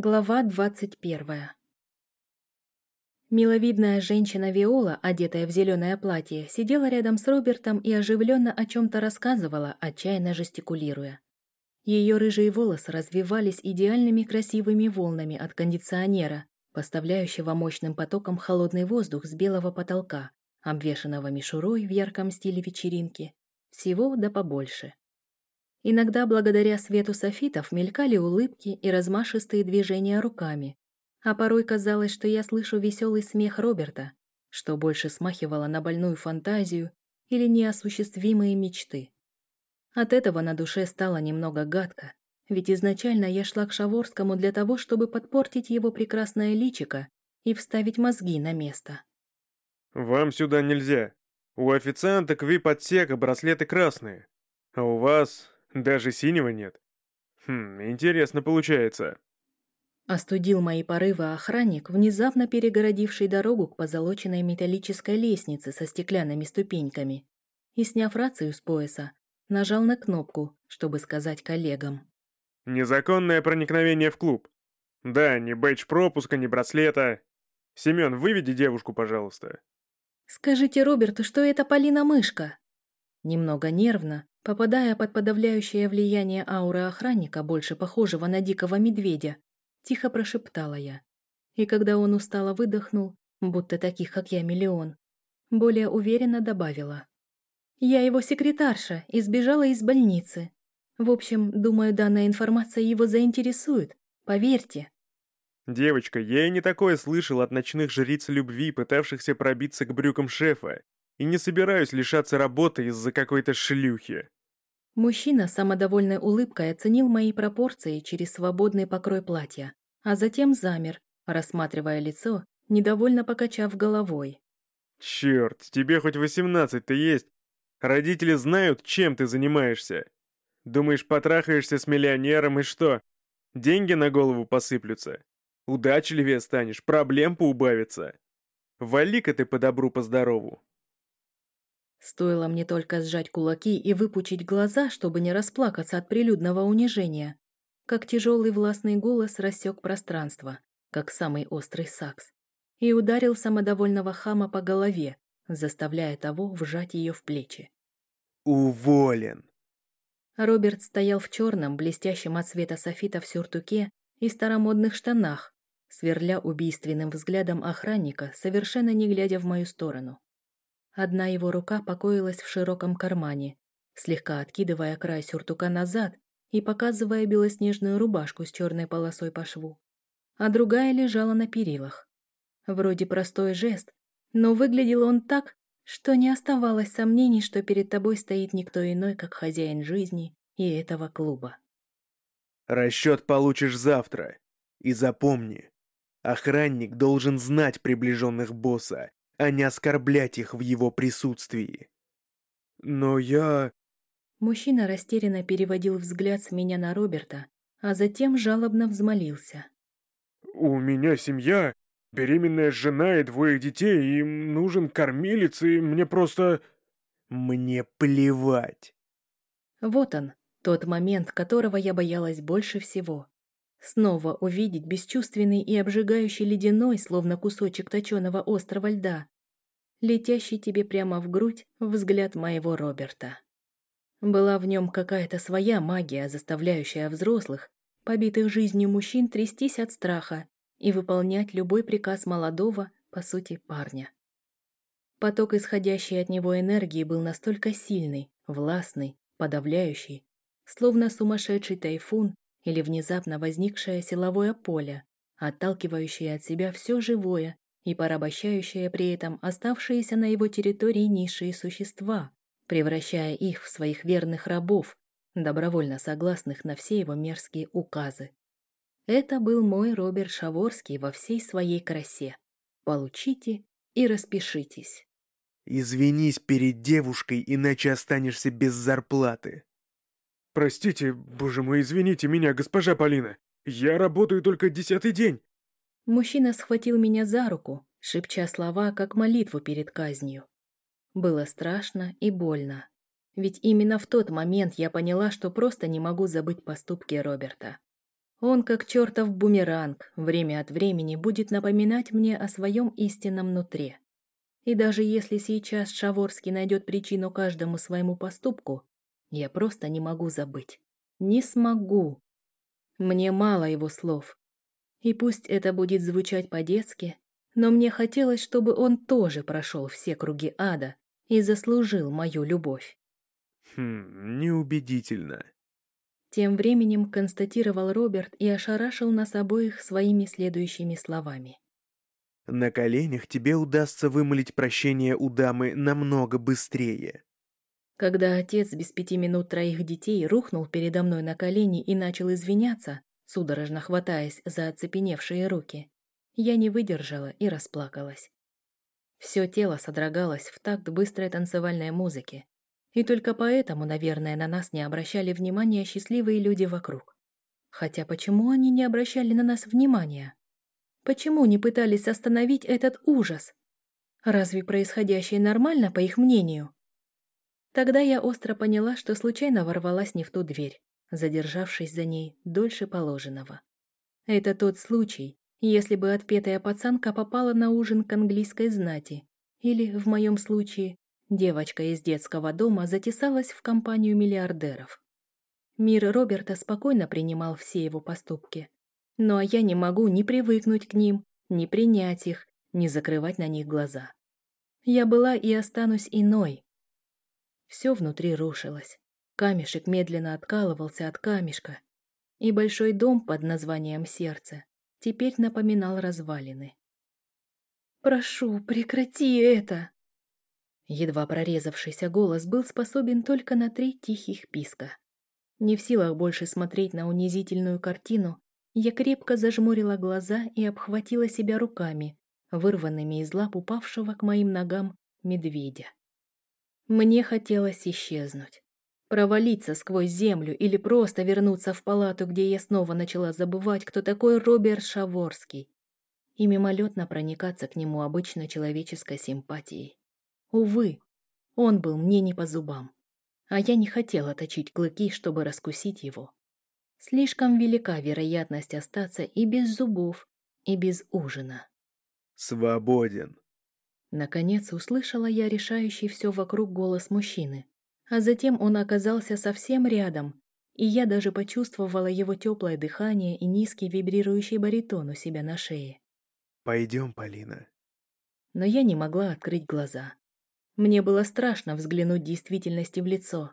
Глава двадцать первая Миловидная женщина Виола, одетая в зеленое платье, сидела рядом с Робертом и оживленно о чем-то рассказывала, отчаянно жестикулируя. Ее рыжие волосы развивались идеальными красивыми волнами от кондиционера, поставляющего мощным потоком холодный воздух с белого потолка, обвешанного мишурой в ярком стиле вечеринки. Всего да побольше. Иногда благодаря свету софитов мелькали улыбки и размашистые движения руками, а порой казалось, что я слышу веселый смех Роберта, что больше смахивало на больную фантазию или неосуществимые мечты. От этого на душе стало немного гадко, ведь изначально я шла к Шаворскому для того, чтобы подпортить его прекрасное личико и вставить мозги на место. «Вам сюда нельзя. У официанток вип-отсека браслеты красные, а у вас даже синего нет. Хм, интересно получается. Остудил мои порывы охранник, внезапно перегородивший дорогу к позолоченной металлической лестнице со стеклянными ступеньками, и, сняв рацию с пояса, нажал на кнопку, чтобы сказать коллегам. «Незаконное проникновение в клуб. Да, ни бэдж пропуска, ни браслета. Семен, выведи девушку, пожалуйста». «Скажите Роберту, что это Полина Мышка». Немного нервно, Попадая под подавляющее влияние ауры охранника, больше похожего на дикого медведя, тихо прошептала я. И когда он устало выдохнул, будто таких, как я, миллион, более уверенно добавила. «Я его секретарша и сбежала из больницы. В общем, думаю, данная информация его заинтересует, поверьте». «Девочка, я и не такое слышал от ночных жриц любви, пытавшихся пробиться к брюкам шефа, и не собираюсь лишаться работы из-за какой-то шлюхи». Мужчина с самодовольной улыбкой оценил мои пропорции через свободный покрой платья, а затем замер, рассматривая лицо, недовольно покачав головой. «Черт, тебе хоть восемнадцать-то есть. Родители знают, чем ты занимаешься. Думаешь, потрахаешься с миллионером и что? Деньги на голову посыплются? Удачливее станешь, проблем поубавится. Вали-ка ты по добру, по здорову. Стоило мне только сжать кулаки и выпучить глаза, чтобы не расплакаться от прилюдного унижения, как тяжелый властный голос рассек пространство, как самый острый сакс, и ударил самодовольного хама по голове, заставляя того вжать ее в плечи. «Уволен!» Роберт стоял в черном, блестящем от света софита в сюртуке и старомодных штанах, сверля убийственным взглядом охранника, совершенно не глядя в мою сторону. Одна его рука покоилась в широком кармане, слегка откидывая край сюртука назад и показывая белоснежную рубашку с черной полосой по шву, а другая лежала на перилах. Вроде простой жест, но выглядел он так, что не оставалось сомнений, что перед тобой стоит никто иной, как хозяин жизни и этого клуба. «Расчет получишь завтра. И запомни, охранник должен знать приближенных босса а не оскорблять их в его присутствии. Но я... Мужчина растерянно переводил взгляд с меня на Роберта, а затем жалобно взмолился. «У меня семья, беременная жена и двое детей, им нужен кормилец, и мне просто...» «Мне плевать!» Вот он, тот момент, которого я боялась больше всего. Снова увидеть бесчувственный и обжигающий ледяной, словно кусочек точеного острого льда, летящий тебе прямо в грудь взгляд моего Роберта. Была в нем какая-то своя магия, заставляющая взрослых, побитых жизнью мужчин, трястись от страха и выполнять любой приказ молодого, по сути, парня. Поток исходящей от него энергии был настолько сильный, властный, подавляющий, словно сумасшедший тайфун или внезапно возникшее силовое поле, отталкивающее от себя все живое и порабощающее при этом оставшиеся на его территории низшие существа, превращая их в своих верных рабов, добровольно согласных на все его мерзкие указы. Это был мой Роберт Шаворский во всей своей красе. Получите и распишитесь. «Извинись перед девушкой, иначе останешься без зарплаты», «Простите, боже мой, извините меня, госпожа Полина. Я работаю только десятый день». Мужчина схватил меня за руку, шепча слова, как молитву перед казнью. Было страшно и больно. Ведь именно в тот момент я поняла, что просто не могу забыть поступки Роберта. Он, как чертов бумеранг, время от времени будет напоминать мне о своем истинном нутре. И даже если сейчас Шаворский найдет причину каждому своему поступку, я просто не могу забыть. Не смогу. Мне мало его слов. И пусть это будет звучать по-детски, но мне хотелось, чтобы он тоже прошел все круги ада и заслужил мою любовь. Хм, неубедительно. Тем временем констатировал Роберт и ошарашил нас обоих своими следующими словами. «На коленях тебе удастся вымолить прощение у дамы намного быстрее». Когда отец без пяти минут троих детей рухнул передо мной на колени и начал извиняться, судорожно хватаясь за оцепеневшие руки, я не выдержала и расплакалась. Все тело содрогалось в такт быстрой танцевальной музыки, и только поэтому, наверное, на нас не обращали внимания счастливые люди вокруг. Хотя почему они не обращали на нас внимания? Почему не пытались остановить этот ужас? Разве происходящее нормально, по их мнению? Тогда я остро поняла, что случайно ворвалась не в ту дверь, задержавшись за ней дольше положенного. Это тот случай, если бы отпетая пацанка попала на ужин к английской знати, или, в моем случае, Девочка из детского дома затесалась в компанию миллиардеров. Мир Роберта спокойно принимал все его поступки. Ну а я не могу ни привыкнуть к ним, ни принять их, ни закрывать на них глаза. Я была и останусь иной. Все внутри рушилось. Камешек медленно откалывался от камешка, и большой дом под названием «Сердце» теперь напоминал развалины. «Прошу, прекрати это!» Едва прорезавшийся голос был способен только на три тихих писка. Не в силах больше смотреть на унизительную картину, я крепко зажмурила глаза и обхватила себя руками, вырванными из лап упавшего к моим ногам медведя. Мне хотелось исчезнуть. Провалиться сквозь землю или просто вернуться в палату, где я снова начала забывать, кто такой Роберт Шаворский, и мимолетно проникаться к нему обычно человеческой симпатией. Увы, он был мне не по зубам, а я не хотела точить клыки, чтобы раскусить его. Слишком велика вероятность остаться и без зубов, и без ужина. «Свободен!» Наконец услышала я решающий все вокруг голос мужчины, а затем он оказался совсем рядом, и я даже почувствовала его теплое дыхание и низкий вибрирующий баритон у себя на шее. «Пойдем, Полина». Но я не могла открыть глаза. Мне было страшно взглянуть действительности в лицо.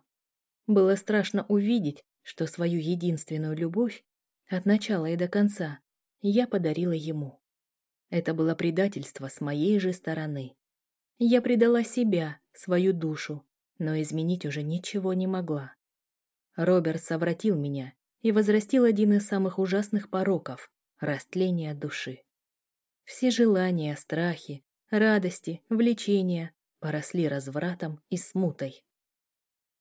Было страшно увидеть, что свою единственную любовь от начала и до конца я подарила ему. Это было предательство с моей же стороны. Я предала себя, свою душу, но изменить уже ничего не могла. Роберт совратил меня и возрастил один из самых ужасных пороков – растление души. Все желания, страхи, радости, влечения, поросли развратом и смутой.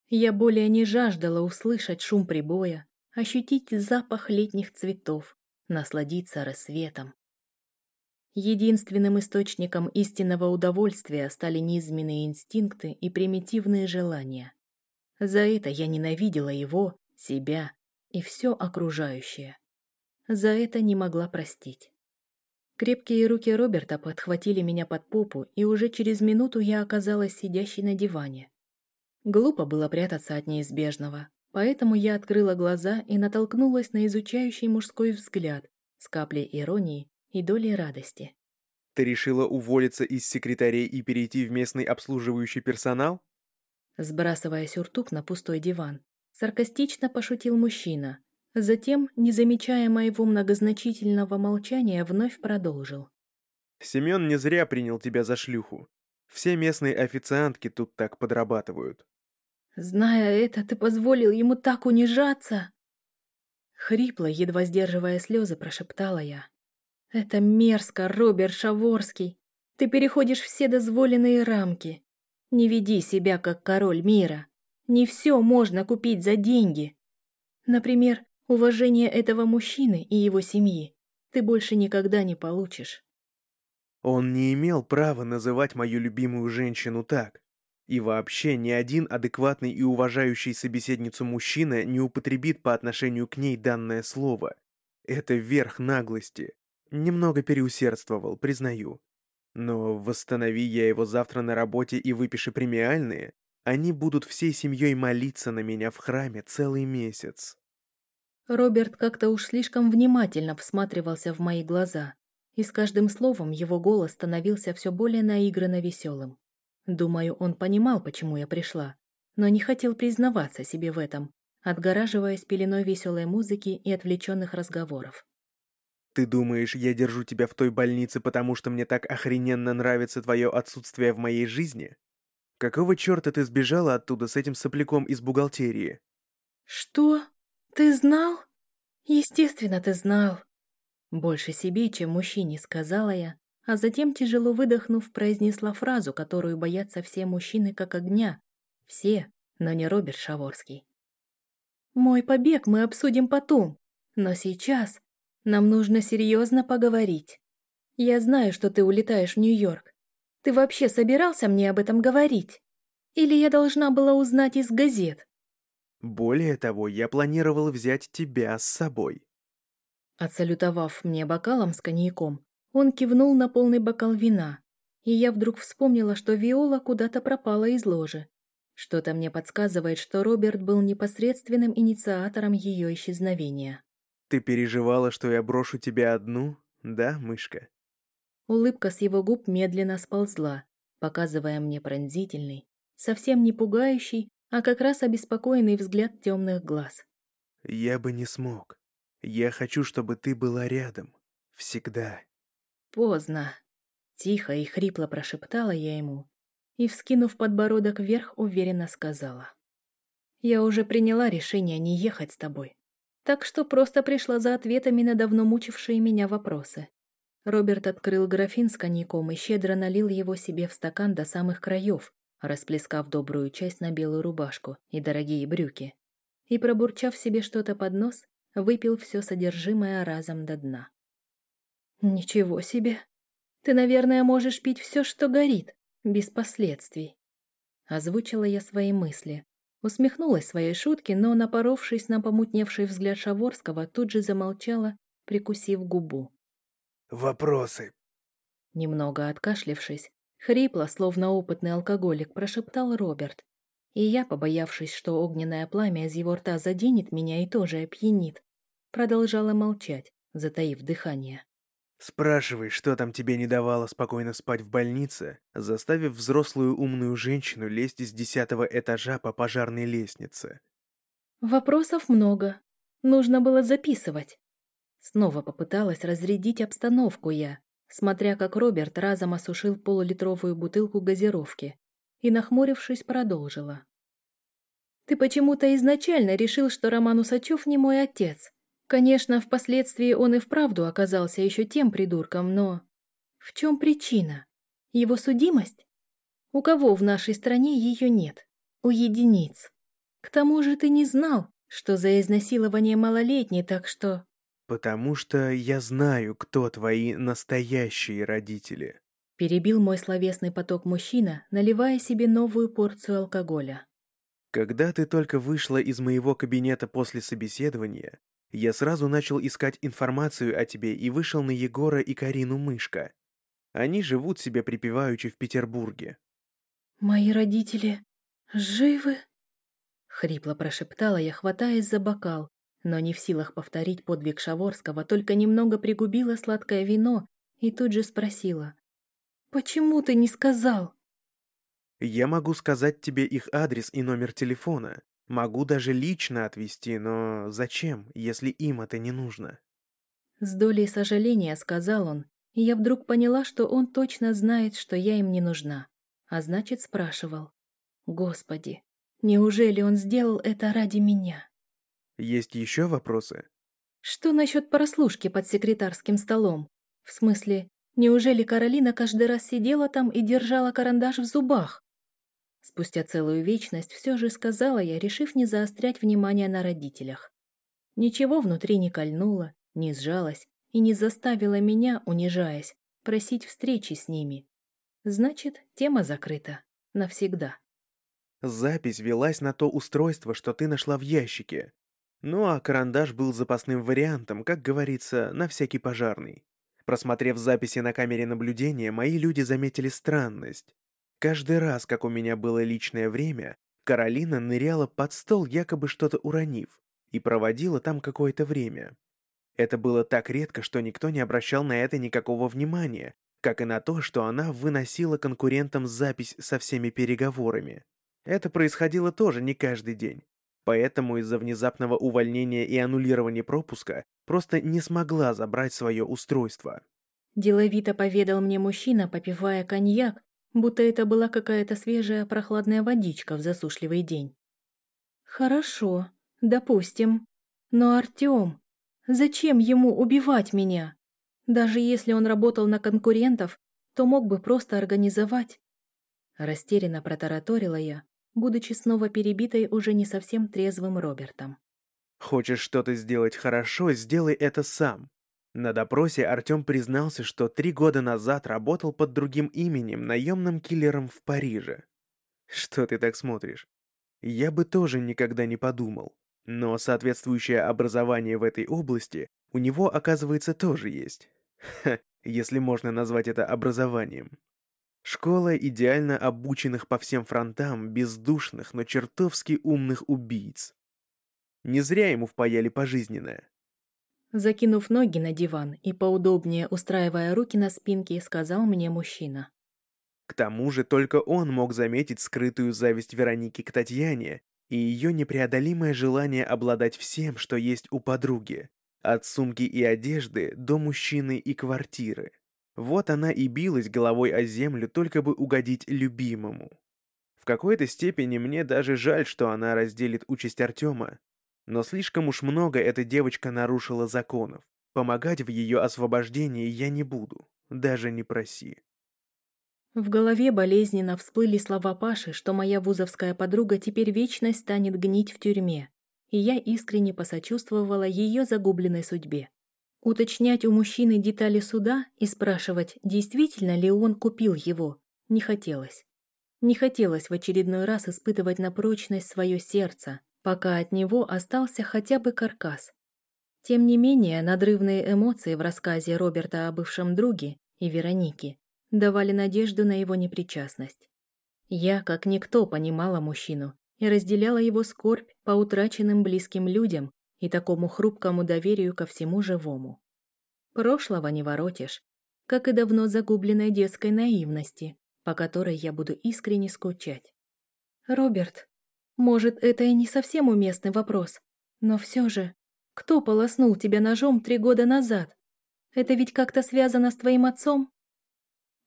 Я более не жаждала услышать шум прибоя, ощутить запах летних цветов, насладиться рассветом. Единственным источником истинного удовольствия стали низменные инстинкты и примитивные желания. За это я ненавидела его, себя и все окружающее. За это не могла простить. Крепкие руки Роберта подхватили меня под попу, и уже через минуту я оказалась сидящей на диване. Глупо было прятаться от неизбежного, поэтому я открыла глаза и натолкнулась на изучающий мужской взгляд с каплей иронии и долей радости. «Ты решила уволиться из секретарей и перейти в местный обслуживающий персонал?» Сбрасывая сюртук на пустой диван, саркастично пошутил мужчина, Затем, не замечая моего многозначительного молчания, вновь продолжил. «Семен не зря принял тебя за шлюху. Все местные официантки тут так подрабатывают». «Зная это, ты позволил ему так унижаться?» Хрипло, едва сдерживая слезы, прошептала я. «Это мерзко, Роберт Шаворский. Ты переходишь все дозволенные рамки. Не веди себя, как король мира. Не все можно купить за деньги. Например, Уважение этого мужчины и его семьи ты больше никогда не получишь. Он не имел права называть мою любимую женщину так. И вообще ни один адекватный и уважающий собеседницу мужчина не употребит по отношению к ней данное слово. Это верх наглости. Немного переусердствовал, признаю. Но восстанови я его завтра на работе и выпиши премиальные, они будут всей семьей молиться на меня в храме целый месяц. Роберт как-то уж слишком внимательно всматривался в мои глаза, и с каждым словом его голос становился все более наигранно веселым. Думаю, он понимал, почему я пришла, но не хотел признаваться себе в этом, отгораживаясь пеленой веселой музыки и отвлеченных разговоров. «Ты думаешь, я держу тебя в той больнице, потому что мне так охрененно нравится твое отсутствие в моей жизни? Какого черта ты сбежала оттуда с этим сопляком из бухгалтерии?» «Что? Ты знал? Естественно, ты знал!» Больше себе, чем мужчине, сказала я, а затем, тяжело выдохнув, произнесла фразу, которую боятся все мужчины как огня. Все, но не Роберт Шаворский. «Мой побег мы обсудим потом, но сейчас нам нужно серьезно поговорить. Я знаю, что ты улетаешь в Нью-Йорк. Ты вообще собирался мне об этом говорить? Или я должна была узнать из газет?» «Более того, я планировал взять тебя с собой». Отсалютовав мне бокалом с коньяком, он кивнул на полный бокал вина, и я вдруг вспомнила, что Виола куда-то пропала из ложи. Что-то мне подсказывает, что Роберт был непосредственным инициатором ее исчезновения. «Ты переживала, что я брошу тебя одну, да, мышка?» Улыбка с его губ медленно сползла, показывая мне пронзительный, совсем не пугающий, а как раз обеспокоенный взгляд темных глаз. «Я бы не смог. Я хочу, чтобы ты была рядом. Всегда». Поздно. Тихо и хрипло прошептала я ему и, вскинув подбородок вверх, уверенно сказала. «Я уже приняла решение не ехать с тобой, так что просто пришла за ответами на давно мучившие меня вопросы». Роберт открыл графин с коньяком и щедро налил его себе в стакан до самых краев, расплескав добрую часть на белую рубашку и дорогие брюки, и, пробурчав себе что-то под нос, выпил все содержимое разом до дна. «Ничего себе! Ты, наверное, можешь пить все, что горит, без последствий». Озвучила я свои мысли. Усмехнулась своей шутке, но, напоровшись на помутневший взгляд Шаворского, тут же замолчала, прикусив губу. «Вопросы?» Немного откашлившись, хрипло, словно опытный алкоголик, прошептал Роберт. И я, побоявшись, что огненное пламя из его рта заденет меня и тоже опьянит, продолжала молчать, затаив дыхание. Спрашивай, что там тебе не давало спокойно спать в больнице, заставив взрослую умную женщину лезть с десятого этажа по пожарной лестнице. Вопросов много. Нужно было записывать. Снова попыталась разрядить обстановку я, смотря как Роберт разом осушил полулитровую бутылку газировки и, нахмурившись, продолжила. «Ты почему-то изначально решил, что Роман Усачев не мой отец. Конечно, впоследствии он и вправду оказался еще тем придурком, но... В чем причина? Его судимость? У кого в нашей стране ее нет? У единиц. К тому же ты не знал, что за изнасилование малолетней, так что... «Потому что я знаю, кто твои настоящие родители», перебил мой словесный поток мужчина, наливая себе новую порцию алкоголя. «Когда ты только вышла из моего кабинета после собеседования, я сразу начал искать информацию о тебе и вышел на Егора и Карину Мышка. Они живут себе припеваючи в Петербурге. «Мои родители живы?» Хрипло прошептала я, хватаясь за бокал, но не в силах повторить подвиг Шаворского, только немного пригубила сладкое вино и тут же спросила. «Почему ты не сказал?» «Я могу сказать тебе их адрес и номер телефона, Могу даже лично отвезти, но зачем, если им это не нужно? С долей сожаления сказал он, и я вдруг поняла, что он точно знает, что я им не нужна. А значит, спрашивал. Господи, неужели он сделал это ради меня? Есть еще вопросы? Что насчет прослушки под секретарским столом? В смысле, неужели Каролина каждый раз сидела там и держала карандаш в зубах? Спустя целую вечность все же сказала я, решив не заострять внимание на родителях. Ничего внутри не кольнуло, не сжалось и не заставило меня, унижаясь, просить встречи с ними. Значит, тема закрыта. Навсегда. Запись велась на то устройство, что ты нашла в ящике. Ну а карандаш был запасным вариантом, как говорится, на всякий пожарный. Просмотрев записи на камере наблюдения, мои люди заметили странность. Каждый раз, как у меня было личное время, Каролина ныряла под стол, якобы что-то уронив, и проводила там какое-то время. Это было так редко, что никто не обращал на это никакого внимания, как и на то, что она выносила конкурентам запись со всеми переговорами. Это происходило тоже не каждый день. Поэтому из-за внезапного увольнения и аннулирования пропуска просто не смогла забрать свое устройство. Деловито поведал мне мужчина, попивая коньяк, будто это была какая-то свежая прохладная водичка в засушливый день. «Хорошо, допустим. Но Артём, зачем ему убивать меня? Даже если он работал на конкурентов, то мог бы просто организовать. Растерянно протараторила я, будучи снова перебитой уже не совсем трезвым Робертом. «Хочешь что-то сделать хорошо, сделай это сам». На допросе Артем признался, что три года назад работал под другим именем наемным киллером в Париже. Что ты так смотришь? Я бы тоже никогда не подумал. Но соответствующее образование в этой области у него, оказывается, тоже есть. Ха, если можно назвать это образованием. Школа идеально обученных по всем фронтам, бездушных, но чертовски умных убийц. Не зря ему впаяли пожизненное. Закинув ноги на диван и поудобнее устраивая руки на спинке, сказал мне мужчина. К тому же только он мог заметить скрытую зависть Вероники к Татьяне и ее непреодолимое желание обладать всем, что есть у подруги, от сумки и одежды до мужчины и квартиры. Вот она и билась головой о землю, только бы угодить любимому. В какой-то степени мне даже жаль, что она разделит участь Артема. Но слишком уж много эта девочка нарушила законов. Помогать в ее освобождении я не буду, даже не проси. В голове болезненно всплыли слова Паши, что моя вузовская подруга теперь вечность станет гнить в тюрьме и я искренне посочувствовала ее загубленной судьбе. Уточнять у мужчины детали суда и спрашивать, действительно ли он купил его, не хотелось. Не хотелось в очередной раз испытывать на прочность свое сердце, пока от него остался хотя бы каркас. Тем не менее, надрывные эмоции в рассказе Роберта о бывшем друге и Веронике давали надежду на его непричастность. Я, как никто, понимала мужчину и разделяла его скорбь по утраченным близким людям и такому хрупкому доверию ко всему живому. Прошлого не воротишь, как и давно загубленной детской наивности, по которой я буду искренне скучать. «Роберт, может, это и не совсем уместный вопрос, но все же, кто полоснул тебя ножом три года назад? Это ведь как-то связано с твоим отцом?»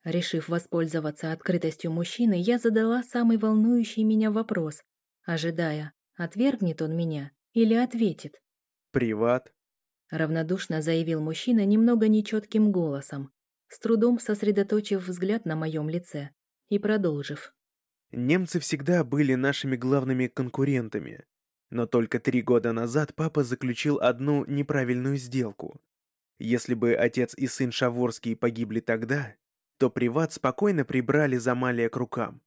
Решив воспользоваться открытостью мужчины, я задала самый волнующий меня вопрос, ожидая, отвергнет он меня или ответит. «Приват», — равнодушно заявил мужчина немного нечетким голосом, с трудом сосредоточив взгляд на моем лице и продолжив. «Немцы всегда были нашими главными конкурентами, но только три года назад папа заключил одну неправильную сделку. Если бы отец и сын Шаворский погибли тогда, то приват спокойно прибрали Замалия к рукам.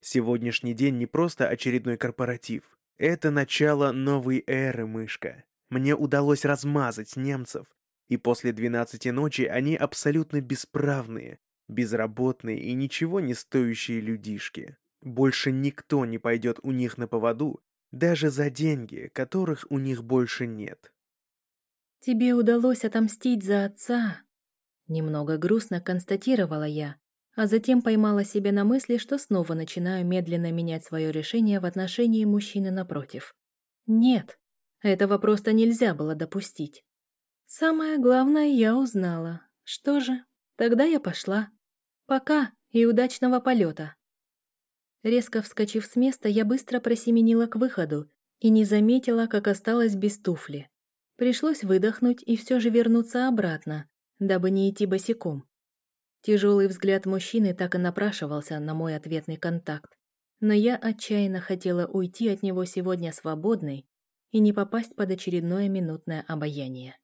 Сегодняшний день не просто очередной корпоратив. Это начало новой эры, мышка. Мне удалось размазать немцев, и после 12 ночи они абсолютно бесправные, безработные и ничего не стоящие людишки. Больше никто не пойдет у них на поводу, даже за деньги, которых у них больше нет. «Тебе удалось отомстить за отца», — немного грустно констатировала я, а затем поймала себя на мысли, что снова начинаю медленно менять свое решение в отношении мужчины напротив. Нет, этого просто нельзя было допустить. Самое главное я узнала. Что же, тогда я пошла. Пока и удачного полета. Резко вскочив с места, я быстро просеменила к выходу и не заметила, как осталась без туфли. Пришлось выдохнуть и все же вернуться обратно, дабы не идти босиком. Тяжелый взгляд мужчины так и напрашивался на мой ответный контакт. Но я отчаянно хотела уйти от него сегодня свободной и не попасть под очередное минутное обаяние.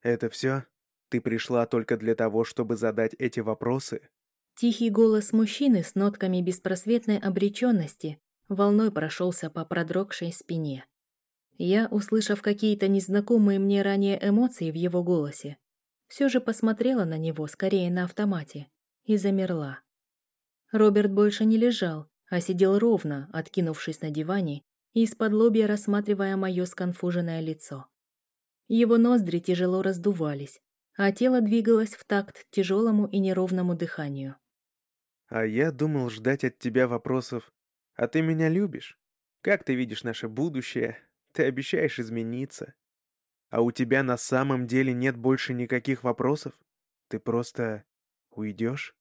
«Это все? Ты пришла только для того, чтобы задать эти вопросы?» Тихий голос мужчины с нотками беспросветной обреченности волной прошелся по продрогшей спине. Я, услышав какие-то незнакомые мне ранее эмоции в его голосе, все же посмотрела на него скорее на автомате и замерла. Роберт больше не лежал, а сидел ровно, откинувшись на диване и из-под лобья рассматривая мое сконфуженное лицо. Его ноздри тяжело раздувались, а тело двигалось в такт тяжелому и неровному дыханию. «А я думал ждать от тебя вопросов. А ты меня любишь? Как ты видишь наше будущее? Ты обещаешь измениться. А у тебя на самом деле нет больше никаких вопросов? Ты просто уйдешь?»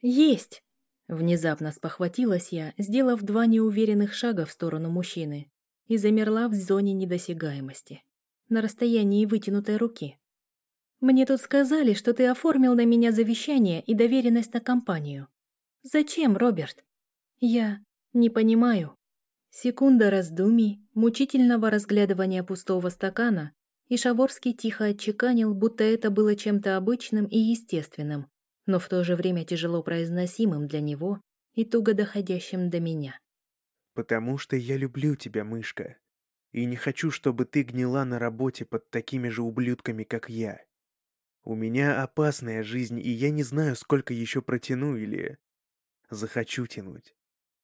«Есть!» Внезапно спохватилась я, сделав два неуверенных шага в сторону мужчины, и замерла в зоне недосягаемости, на расстоянии вытянутой руки. «Мне тут сказали, что ты оформил на меня завещание и доверенность на компанию. Зачем, Роберт?» «Я не понимаю». Секунда раздумий, мучительного разглядывания пустого стакана, и Шаворский тихо отчеканил, будто это было чем-то обычным и естественным, но в то же время тяжело произносимым для него и туго доходящим до меня. «Потому что я люблю тебя, мышка, и не хочу, чтобы ты гнила на работе под такими же ублюдками, как я. У меня опасная жизнь, и я не знаю, сколько еще протяну или захочу тянуть.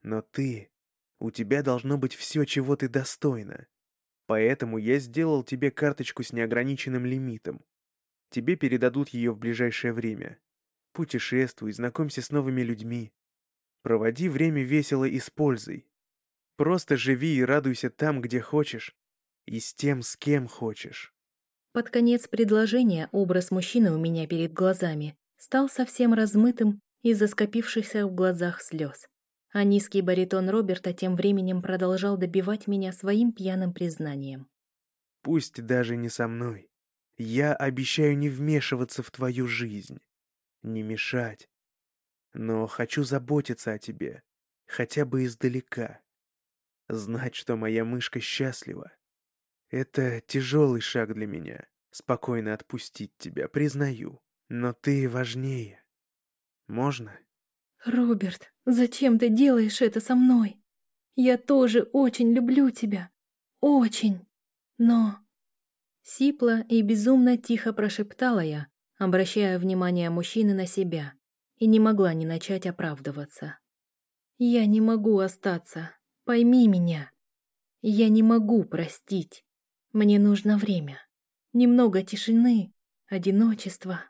Но ты... У тебя должно быть все, чего ты достойна. Поэтому я сделал тебе карточку с неограниченным лимитом. Тебе передадут ее в ближайшее время. Путешествуй, знакомься с новыми людьми. Проводи время весело и с пользой. Просто живи и радуйся там, где хочешь, и с тем, с кем хочешь. Под конец предложения образ мужчины у меня перед глазами стал совсем размытым из-за скопившихся в глазах слез. А низкий баритон Роберта тем временем продолжал добивать меня своим пьяным признанием. «Пусть даже не со мной. Я обещаю не вмешиваться в твою жизнь не мешать. Но хочу заботиться о тебе, хотя бы издалека. Знать, что моя мышка счастлива. Это тяжелый шаг для меня. Спокойно отпустить тебя, признаю. Но ты важнее. Можно? Роберт, зачем ты делаешь это со мной? Я тоже очень люблю тебя. Очень. Но... Сипла и безумно тихо прошептала я, обращая внимание мужчины на себя, и не могла не начать оправдываться. «Я не могу остаться. Пойми меня. Я не могу простить. Мне нужно время. Немного тишины, одиночества».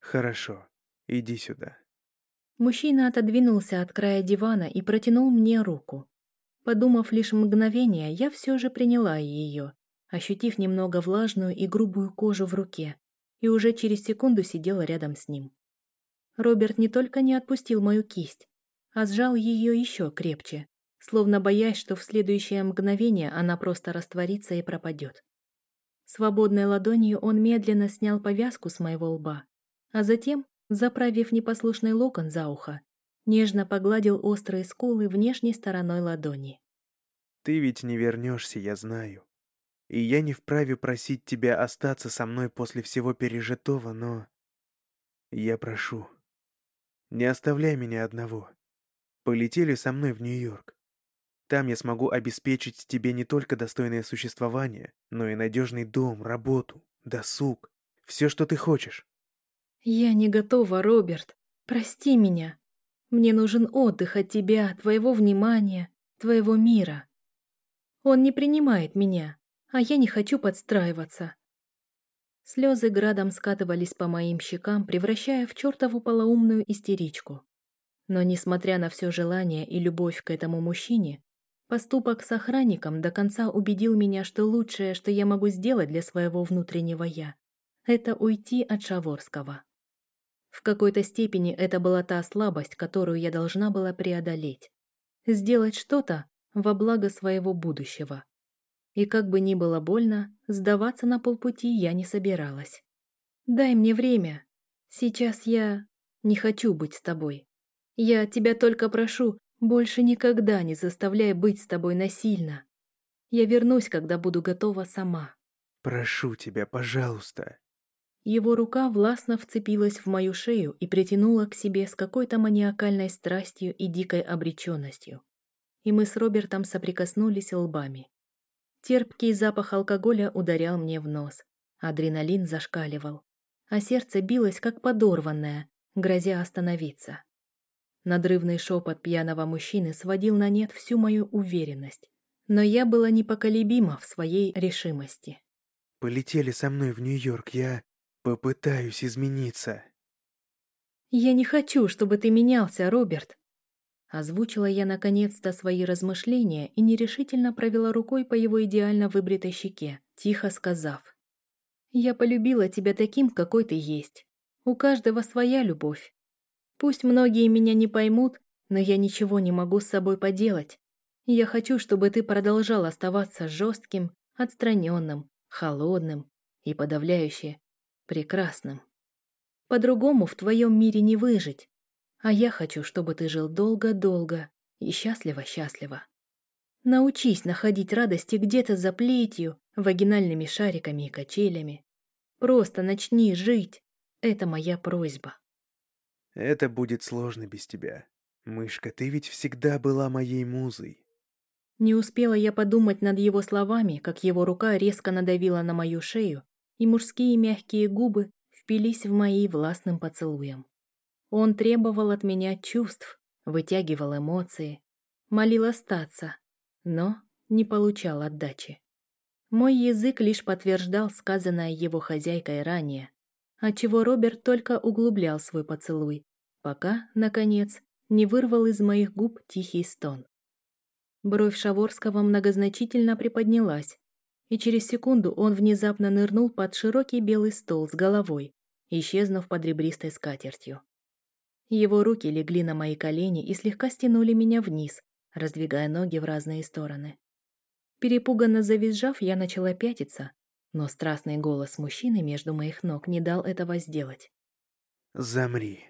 «Хорошо. Иди сюда». Мужчина отодвинулся от края дивана и протянул мне руку. Подумав лишь мгновение, я все же приняла ее, ощутив немного влажную и грубую кожу в руке, и уже через секунду сидела рядом с ним. Роберт не только не отпустил мою кисть, а сжал ее еще крепче, словно боясь, что в следующее мгновение она просто растворится и пропадет. Свободной ладонью он медленно снял повязку с моего лба, а затем, заправив непослушный локон за ухо, нежно погладил острые скулы внешней стороной ладони. «Ты ведь не вернешься, я знаю и я не вправе просить тебя остаться со мной после всего пережитого, но... Я прошу, не оставляй меня одного. Полетели со мной в Нью-Йорк. Там я смогу обеспечить тебе не только достойное существование, но и надежный дом, работу, досуг, все, что ты хочешь. Я не готова, Роберт. Прости меня. Мне нужен отдых от тебя, твоего внимания, твоего мира. Он не принимает меня а я не хочу подстраиваться. Слезы градом скатывались по моим щекам, превращая в чертову полоумную истеричку. Но, несмотря на все желание и любовь к этому мужчине, поступок с охранником до конца убедил меня, что лучшее, что я могу сделать для своего внутреннего «я», это уйти от Шаворского. В какой-то степени это была та слабость, которую я должна была преодолеть. Сделать что-то во благо своего будущего. И как бы ни было больно, сдаваться на полпути я не собиралась. «Дай мне время. Сейчас я не хочу быть с тобой. Я тебя только прошу, больше никогда не заставляй быть с тобой насильно. Я вернусь, когда буду готова сама». «Прошу тебя, пожалуйста». Его рука властно вцепилась в мою шею и притянула к себе с какой-то маниакальной страстью и дикой обреченностью. И мы с Робертом соприкоснулись лбами. Терпкий запах алкоголя ударял мне в нос. Адреналин зашкаливал. А сердце билось, как подорванное, грозя остановиться. Надрывный шепот пьяного мужчины сводил на нет всю мою уверенность. Но я была непоколебима в своей решимости. «Полетели со мной в Нью-Йорк, я попытаюсь измениться». «Я не хочу, чтобы ты менялся, Роберт», Озвучила я наконец-то свои размышления и нерешительно провела рукой по его идеально выбритой щеке, тихо сказав. «Я полюбила тебя таким, какой ты есть. У каждого своя любовь. Пусть многие меня не поймут, но я ничего не могу с собой поделать. Я хочу, чтобы ты продолжал оставаться жестким, отстраненным, холодным и подавляюще прекрасным. По-другому в твоем мире не выжить. А я хочу, чтобы ты жил долго-долго и счастливо-счастливо. Научись находить радости где-то за плетью, вагинальными шариками и качелями. Просто начни жить. Это моя просьба. Это будет сложно без тебя. Мышка, ты ведь всегда была моей музой. Не успела я подумать над его словами, как его рука резко надавила на мою шею, и мужские мягкие губы впились в мои властным поцелуем. Он требовал от меня чувств, вытягивал эмоции, молил остаться, но не получал отдачи. Мой язык лишь подтверждал сказанное его хозяйкой ранее, отчего Роберт только углублял свой поцелуй, пока, наконец, не вырвал из моих губ тихий стон. Бровь Шаворского многозначительно приподнялась, и через секунду он внезапно нырнул под широкий белый стол с головой, исчезнув под ребристой скатертью. Его руки легли на мои колени и слегка стянули меня вниз, раздвигая ноги в разные стороны. Перепуганно завизжав, я начала пятиться, но страстный голос мужчины между моих ног не дал этого сделать. «Замри.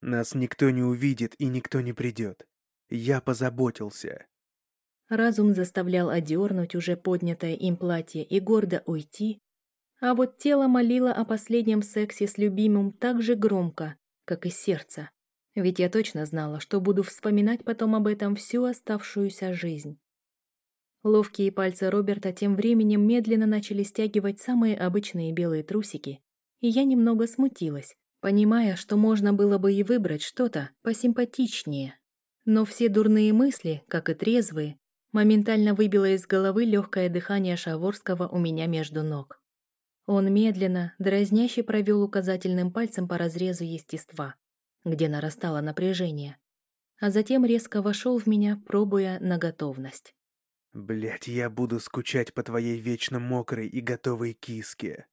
Нас никто не увидит и никто не придет. Я позаботился». Разум заставлял одернуть уже поднятое им платье и гордо уйти, а вот тело молило о последнем сексе с любимым так же громко, как и сердце. Ведь я точно знала, что буду вспоминать потом об этом всю оставшуюся жизнь. Ловкие пальцы Роберта тем временем медленно начали стягивать самые обычные белые трусики, и я немного смутилась, понимая, что можно было бы и выбрать что-то посимпатичнее. Но все дурные мысли, как и трезвые, моментально выбило из головы легкое дыхание Шаворского у меня между ног. Он медленно, дразняще провел указательным пальцем по разрезу естества, где нарастало напряжение, а затем резко вошел в меня, пробуя на готовность. Блять, я буду скучать по твоей вечно мокрой и готовой киске.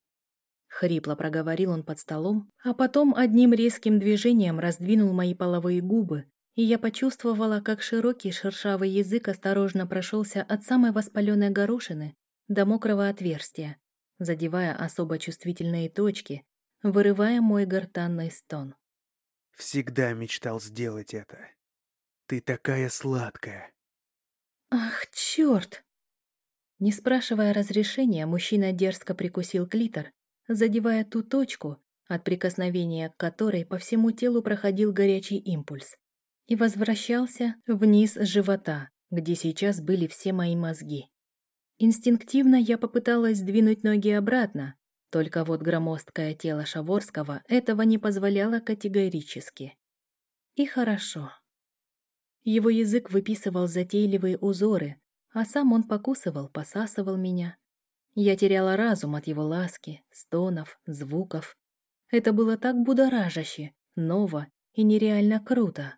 Хрипло проговорил он под столом, а потом одним резким движением раздвинул мои половые губы, и я почувствовала, как широкий шершавый язык осторожно прошелся от самой воспаленной горошины до мокрого отверстия, задевая особо чувствительные точки, вырывая мой гортанный стон. Всегда мечтал сделать это. Ты такая сладкая. Ах, черт! Не спрашивая разрешения, мужчина дерзко прикусил клитор, задевая ту точку, от прикосновения к которой по всему телу проходил горячий импульс, и возвращался вниз живота, где сейчас были все мои мозги. Инстинктивно я попыталась сдвинуть ноги обратно, только вот громоздкое тело Шаворского этого не позволяло категорически. И хорошо. Его язык выписывал затейливые узоры, а сам он покусывал, посасывал меня. Я теряла разум от его ласки, стонов, звуков. Это было так будоражаще, ново и нереально круто.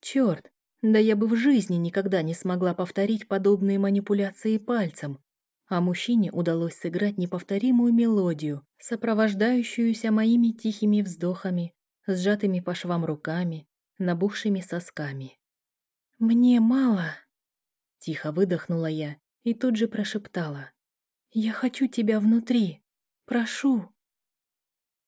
Черт, да я бы в жизни никогда не смогла повторить подобные манипуляции пальцем, а мужчине удалось сыграть неповторимую мелодию, сопровождающуюся моими тихими вздохами, сжатыми по швам руками, набухшими сосками. «Мне мало!» Тихо выдохнула я и тут же прошептала. «Я хочу тебя внутри! Прошу!»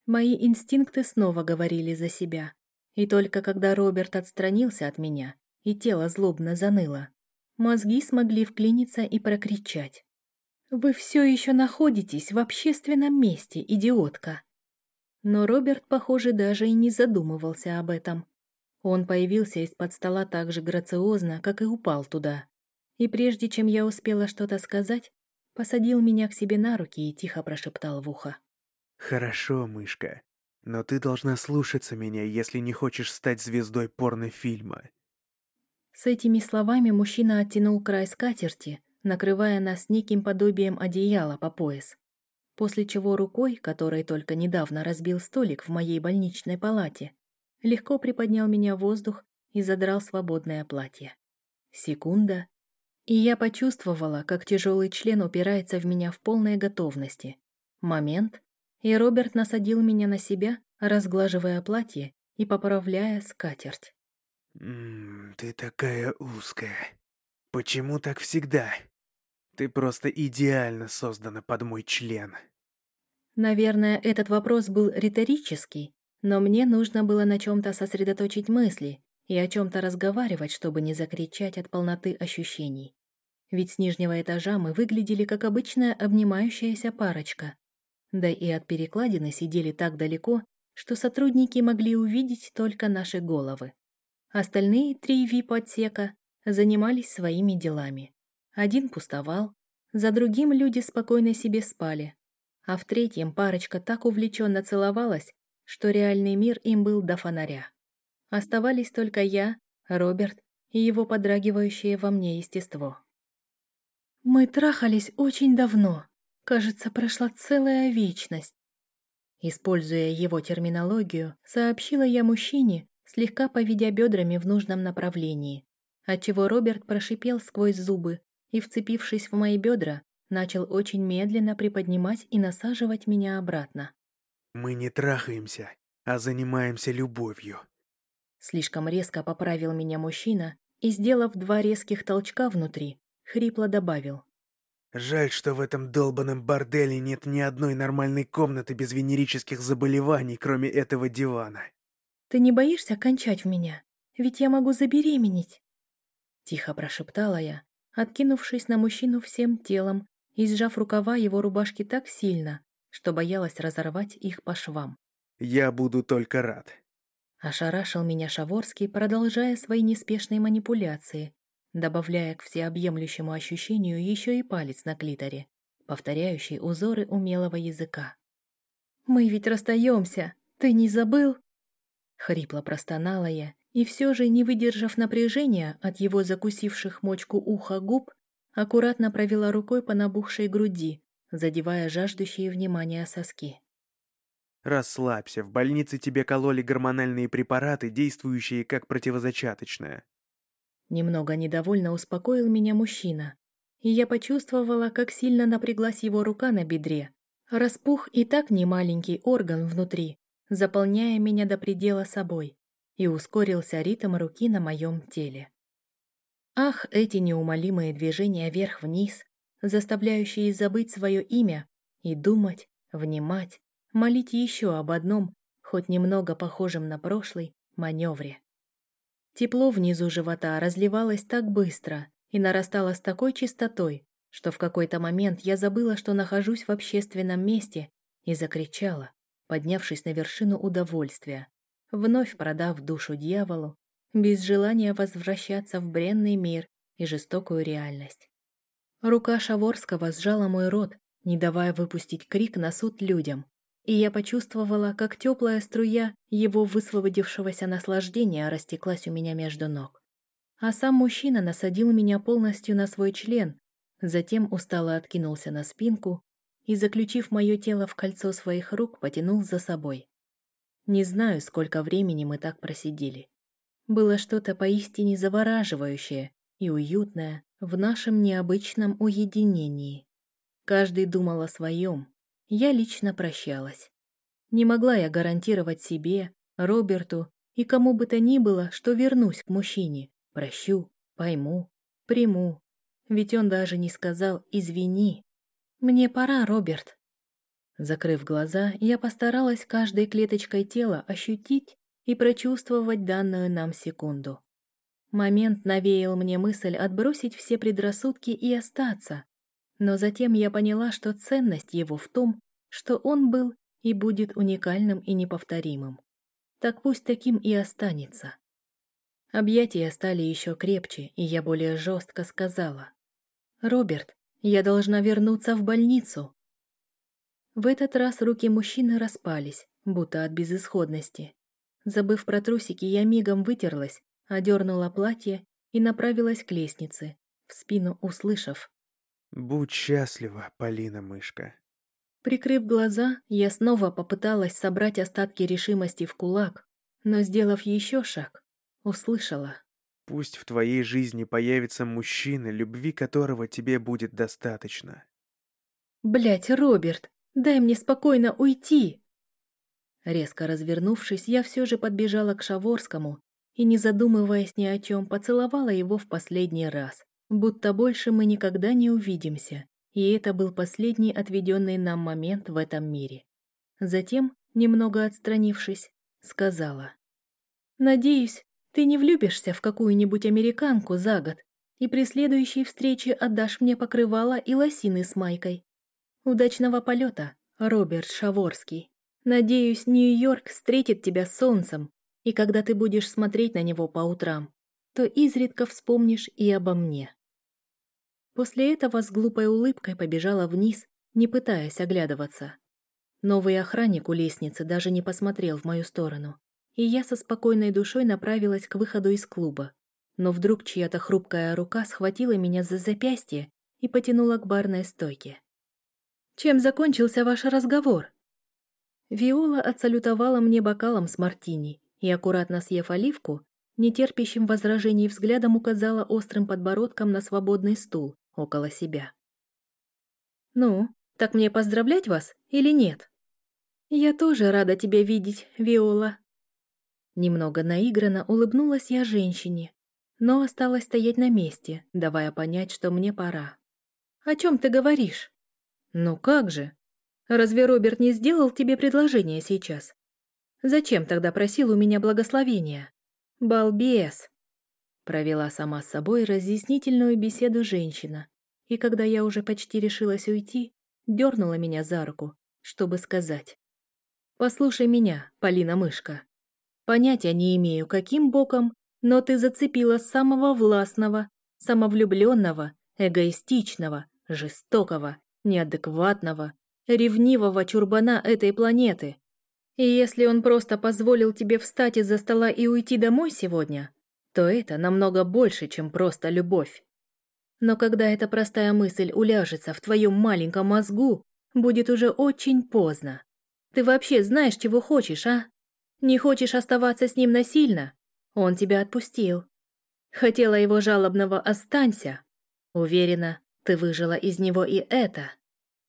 Мои инстинкты снова говорили за себя, и только когда Роберт отстранился от меня, и тело злобно заныло, мозги смогли вклиниться и прокричать. «Вы все еще находитесь в общественном месте, идиотка!» Но Роберт, похоже, даже и не задумывался об этом. Он появился из-под стола так же грациозно, как и упал туда. И прежде чем я успела что-то сказать, посадил меня к себе на руки и тихо прошептал в ухо. «Хорошо, мышка, но ты должна слушаться меня, если не хочешь стать звездой порнофильма». С этими словами мужчина оттянул край скатерти, накрывая нас неким подобием одеяла по пояс. После чего рукой, которой только недавно разбил столик в моей больничной палате, легко приподнял меня в воздух и задрал свободное платье. Секунда, и я почувствовала, как тяжелый член упирается в меня в полной готовности. Момент, и Роберт насадил меня на себя, разглаживая платье и поправляя скатерть. «Ммм, ты такая узкая. Почему так всегда? Ты просто идеально создана под мой член». Наверное, этот вопрос был риторический, но мне нужно было на чем-то сосредоточить мысли и о чем-то разговаривать, чтобы не закричать от полноты ощущений. Ведь с нижнего этажа мы выглядели как обычная обнимающаяся парочка. Да и от перекладины сидели так далеко, что сотрудники могли увидеть только наши головы. Остальные три вип-отсека занимались своими делами. Один пустовал, за другим люди спокойно себе спали, а в третьем парочка так увлеченно целовалась, что реальный мир им был до фонаря. Оставались только я, Роберт и его подрагивающее во мне естество. «Мы трахались очень давно. Кажется, прошла целая вечность». Используя его терминологию, сообщила я мужчине, слегка поведя бедрами в нужном направлении, отчего Роберт прошипел сквозь зубы и, вцепившись в мои бедра, начал очень медленно приподнимать и насаживать меня обратно. «Мы не трахаемся, а занимаемся любовью». Слишком резко поправил меня мужчина и, сделав два резких толчка внутри, хрипло добавил. «Жаль, что в этом долбанном борделе нет ни одной нормальной комнаты без венерических заболеваний, кроме этого дивана». «Ты не боишься кончать в меня? Ведь я могу забеременеть!» Тихо прошептала я, откинувшись на мужчину всем телом и сжав рукава его рубашки так сильно, что боялась разорвать их по швам. «Я буду только рад». Ошарашил меня Шаворский, продолжая свои неспешные манипуляции, добавляя к всеобъемлющему ощущению еще и палец на клиторе, повторяющий узоры умелого языка. «Мы ведь расстаемся, ты не забыл?» Хрипло простонала я, и все же, не выдержав напряжения от его закусивших мочку уха губ, аккуратно провела рукой по набухшей груди, задевая жаждущие внимания соски. «Расслабься, в больнице тебе кололи гормональные препараты, действующие как противозачаточное». Немного недовольно успокоил меня мужчина, и я почувствовала, как сильно напряглась его рука на бедре. Распух и так немаленький орган внутри, заполняя меня до предела собой, и ускорился ритм руки на моем теле. Ах, эти неумолимые движения вверх-вниз, заставляющие забыть свое имя и думать, внимать, молить еще об одном, хоть немного похожем на прошлый, маневре. Тепло внизу живота разливалось так быстро и нарастало с такой частотой, что в какой-то момент я забыла, что нахожусь в общественном месте, и закричала, поднявшись на вершину удовольствия, вновь продав душу дьяволу без желания возвращаться в бренный мир и жестокую реальность. Рука Шаворского сжала мой рот, не давая выпустить крик на суд людям, и я почувствовала, как теплая струя его высвободившегося наслаждения растеклась у меня между ног. А сам мужчина насадил меня полностью на свой член, затем устало откинулся на спинку и, заключив мое тело в кольцо своих рук, потянул за собой. Не знаю, сколько времени мы так просидели. Было что-то поистине завораживающее и уютное в нашем необычном уединении. Каждый думал о своем. Я лично прощалась. Не могла я гарантировать себе, Роберту и кому бы то ни было, что вернусь к мужчине, прощу, пойму, приму. Ведь он даже не сказал «извини». «Мне пора, Роберт». Закрыв глаза, я постаралась каждой клеточкой тела ощутить и прочувствовать данную нам секунду. Момент навеял мне мысль отбросить все предрассудки и остаться, но затем я поняла, что ценность его в том, что он был и будет уникальным и неповторимым. Так пусть таким и останется. Объятия стали еще крепче, и я более жестко сказала. «Роберт, Я должна вернуться в больницу. В этот раз руки мужчины распались, будто от безысходности. Забыв про трусики, я мигом вытерлась, одернула платье и направилась к лестнице, в спину услышав. «Будь счастлива, Полина-мышка». Прикрыв глаза, я снова попыталась собрать остатки решимости в кулак, но, сделав еще шаг, услышала. «Пусть в твоей жизни появится мужчина, любви которого тебе будет достаточно». Блять, Роберт, дай мне спокойно уйти!» Резко развернувшись, я все же подбежала к Шаворскому и, не задумываясь ни о чем, поцеловала его в последний раз, будто больше мы никогда не увидимся и это был последний отведенный нам момент в этом мире. Затем, немного отстранившись, сказала. «Надеюсь, ты не влюбишься в какую-нибудь американку за год и при следующей встрече отдашь мне покрывало и лосины с майкой. Удачного полета, Роберт Шаворский. Надеюсь, Нью-Йорк встретит тебя солнцем, и когда ты будешь смотреть на него по утрам, то изредка вспомнишь и обо мне». После этого с глупой улыбкой побежала вниз, не пытаясь оглядываться. Новый охранник у лестницы даже не посмотрел в мою сторону, и я со спокойной душой направилась к выходу из клуба. Но вдруг чья-то хрупкая рука схватила меня за запястье и потянула к барной стойке. «Чем закончился ваш разговор?» Виола отсалютовала мне бокалом с мартини и, аккуратно съев оливку, нетерпящим возражений взглядом указала острым подбородком на свободный стул, около себя. «Ну, так мне поздравлять вас или нет?» «Я тоже рада тебя видеть, Виола». Немного наигранно улыбнулась я женщине, но осталась стоять на месте, давая понять, что мне пора. «О чем ты говоришь?» «Ну как же? Разве Роберт не сделал тебе предложение сейчас? Зачем тогда просил у меня благословения? Балбес!» Провела сама с собой разъяснительную беседу женщина, и когда я уже почти решилась уйти, дернула меня за руку, чтобы сказать. «Послушай меня, Полина-мышка. Понятия не имею, каким боком, но ты зацепила самого властного, самовлюбленного, эгоистичного, жестокого, неадекватного, ревнивого чурбана этой планеты. И если он просто позволил тебе встать из-за стола и уйти домой сегодня, то это намного больше, чем просто любовь. Но когда эта простая мысль уляжется в твоем маленьком мозгу, будет уже очень поздно. Ты вообще знаешь, чего хочешь, а? Не хочешь оставаться с ним насильно? Он тебя отпустил. Хотела его жалобного «останься». Уверена, ты выжила из него и это.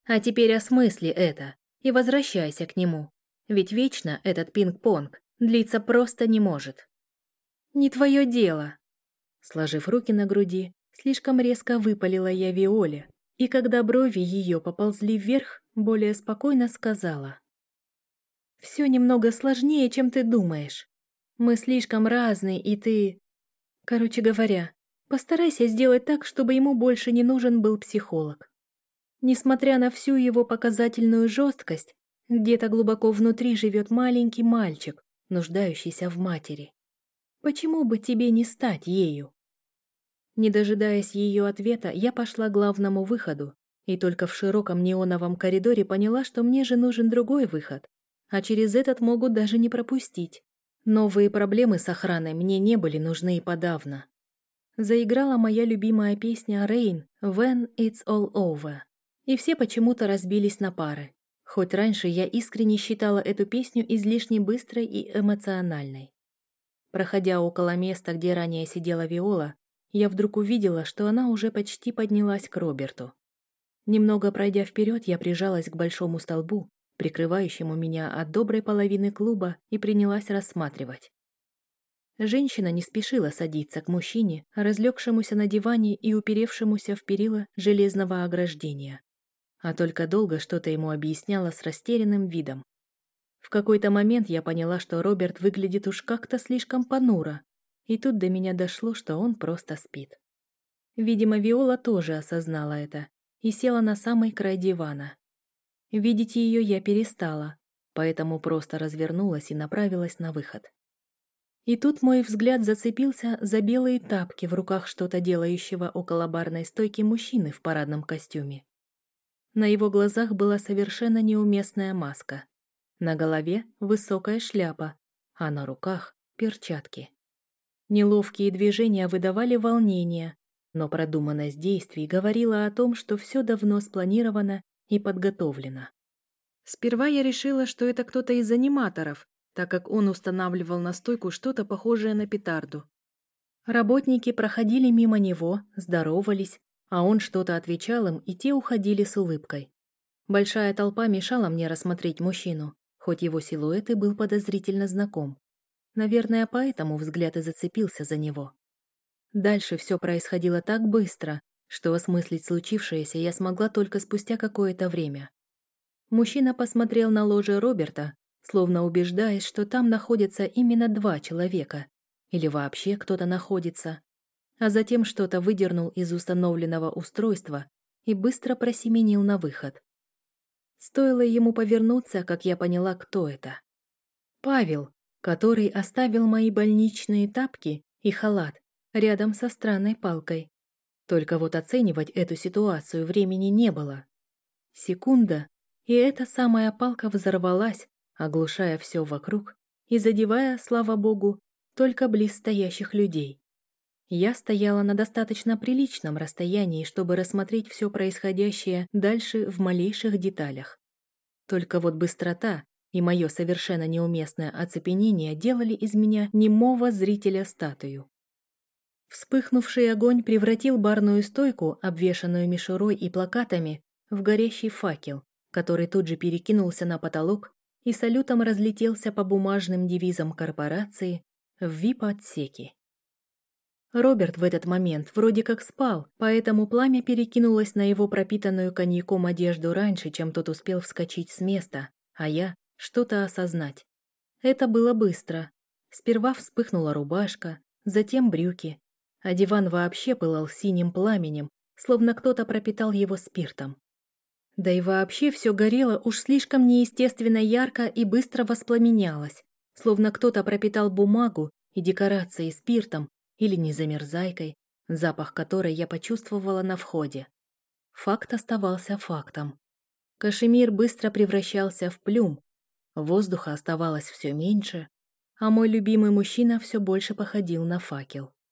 А теперь осмысли это и возвращайся к нему. Ведь вечно этот пинг-понг длиться просто не может. «Не твое дело!» Сложив руки на груди, слишком резко выпалила я Виоле, и когда брови ее поползли вверх, более спокойно сказала. «Все немного сложнее, чем ты думаешь. Мы слишком разные, и ты... Короче говоря, постарайся сделать так, чтобы ему больше не нужен был психолог. Несмотря на всю его показательную жесткость, где-то глубоко внутри живет маленький мальчик, нуждающийся в матери. Почему бы тебе не стать ею? Не дожидаясь ее ответа, я пошла к главному выходу, и только в широком неоновом коридоре поняла, что мне же нужен другой выход, а через этот могут даже не пропустить. Новые проблемы с охраной мне не были нужны и подавно. Заиграла моя любимая песня «Rain» «When It's All Over», и все почему-то разбились на пары. Хоть раньше я искренне считала эту песню излишне быстрой и эмоциональной. Проходя около места, где ранее сидела Виола, я вдруг увидела, что она уже почти поднялась к Роберту. Немного пройдя вперед, я прижалась к большому столбу, прикрывающему меня от доброй половины клуба, и принялась рассматривать. Женщина не спешила садиться к мужчине, разлегшемуся на диване и уперевшемуся в перила железного ограждения, а только долго что-то ему объясняла с растерянным видом. В какой-то момент я поняла, что Роберт выглядит уж как-то слишком понуро, и тут до меня дошло, что он просто спит. Видимо, Виола тоже осознала это и села на самый край дивана. Видеть ее я перестала, поэтому просто развернулась и направилась на выход. И тут мой взгляд зацепился за белые тапки в руках что-то делающего около барной стойки мужчины в парадном костюме. На его глазах была совершенно неуместная маска. На голове высокая шляпа, а на руках перчатки. Неловкие движения выдавали волнение, но продуманность действий говорила о том, что все давно спланировано и подготовлено. Сперва я решила, что это кто-то из аниматоров, так как он устанавливал на стойку что-то похожее на петарду. Работники проходили мимо него, здоровались, а он что-то отвечал им, и те уходили с улыбкой. Большая толпа мешала мне рассмотреть мужчину, хоть его силуэт и был подозрительно знаком. Наверное, поэтому взгляд и зацепился за него. Дальше все происходило так быстро, что осмыслить случившееся я смогла только спустя какое-то время. Мужчина посмотрел на ложе Роберта, словно убеждаясь, что там находятся именно два человека, или вообще кто-то находится, а затем что-то выдернул из установленного устройства и быстро просеменил на выход. Стоило ему повернуться, как я поняла, кто это. Павел, который оставил мои больничные тапки и халат рядом со странной палкой. Только вот оценивать эту ситуацию времени не было. Секунда, и эта самая палка взорвалась, оглушая все вокруг и задевая, слава богу, только близ стоящих людей. Я стояла на достаточно приличном расстоянии, чтобы рассмотреть все происходящее дальше в малейших деталях. Только вот быстрота и мое совершенно неуместное оцепенение делали из меня немого зрителя статую. Вспыхнувший огонь превратил барную стойку, обвешанную мишурой и плакатами, в горящий факел, который тут же перекинулся на потолок и салютом разлетелся по бумажным девизам корпорации в вип-отсеки. Роберт в этот момент вроде как спал, поэтому пламя перекинулось на его пропитанную коньяком одежду раньше, чем тот успел вскочить с места, а я — что-то осознать. Это было быстро. Сперва вспыхнула рубашка, затем брюки, а диван вообще пылал синим пламенем, словно кто-то пропитал его спиртом. Да и вообще все горело уж слишком неестественно ярко и быстро воспламенялось, словно кто-то пропитал бумагу и декорации спиртом или незамерзайкой, запах которой я почувствовала на входе. Факт оставался фактом. Кашемир быстро превращался в плюм, воздуха оставалось все меньше, а мой любимый мужчина все больше походил на факел.